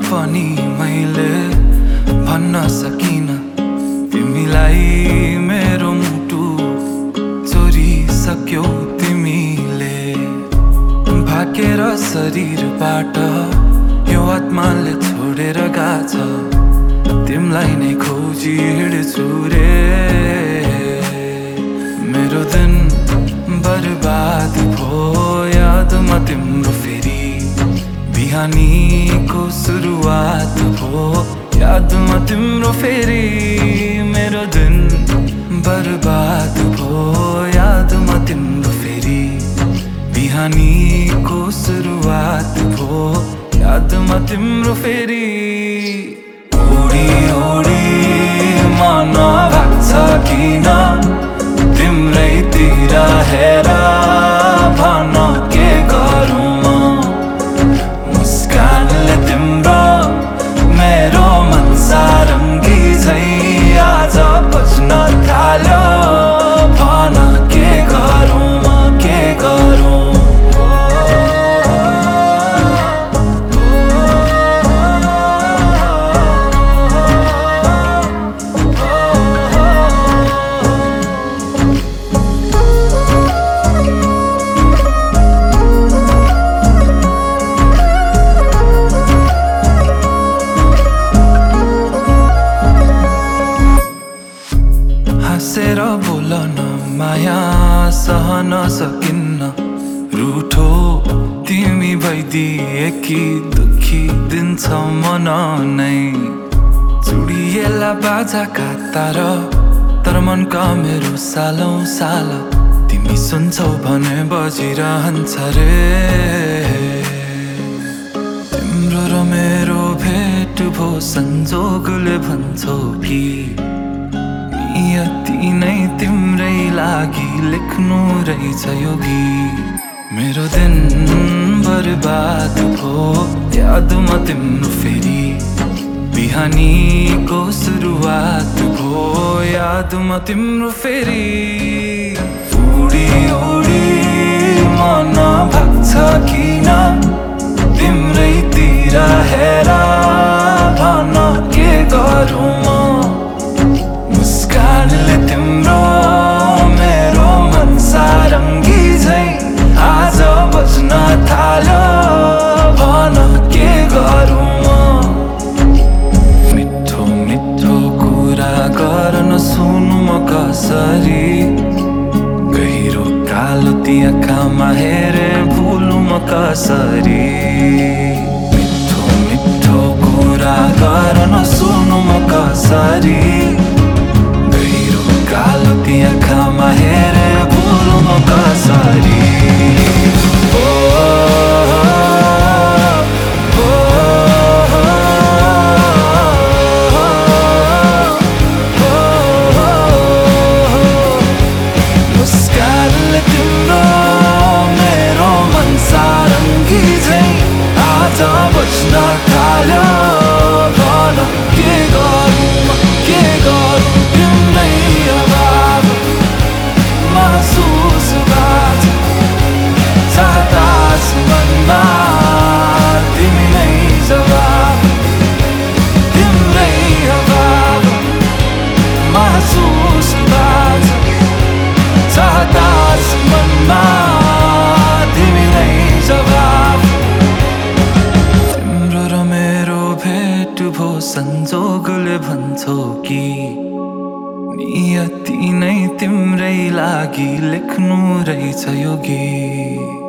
पनि मैले भन्न सकिन। तिमीलाई मेरो मुटु चोरिसक्यौ तिमीले। भाकेर शरीरबाट यो आत्माले छोडेर गाछ तिमीलाई नै खोजी हिँड्छु रे। बिहानीको सुरुवात भो यादमा तिम्रो फेरि मेरो दिन बर्बाद भो यादमा तिम्रो फेरि बिहानीको सुरुवात भो यादमा तिम्रो फेरि ओडी ओडी मन लाग्छ किन तिम्रैतिर हेर बोलन माया सहन सकिन्न। रुठो तिमी भइदिए कि दुखी दिन्छ मन नै। चुडिएला बाजाका तार तर मनका मेरो सालौँ साल। तिमी सुन्छौ भने बजिरहन्छ रे। तिम्रो र मेरो भेट भो संजोगले भन्छौ कि यति नै तिम्रै लागि लेख्नु रहेछ यो मेरो दिन बर्बाद भो यादमा तिम्रो फेरि बिहानीको सुरुवात भो यादमा तिम्रो फेरि उडी उडी मन भाग्छ। कालो ती आँखामा हेरे भुलु म कसरी मिठो मिठो कुरा गर्न सुनु थाल्यो भन के गरौँ नियति नै तिम्रै लागि लेख्नु रहेछ यो गीत।